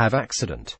have accident.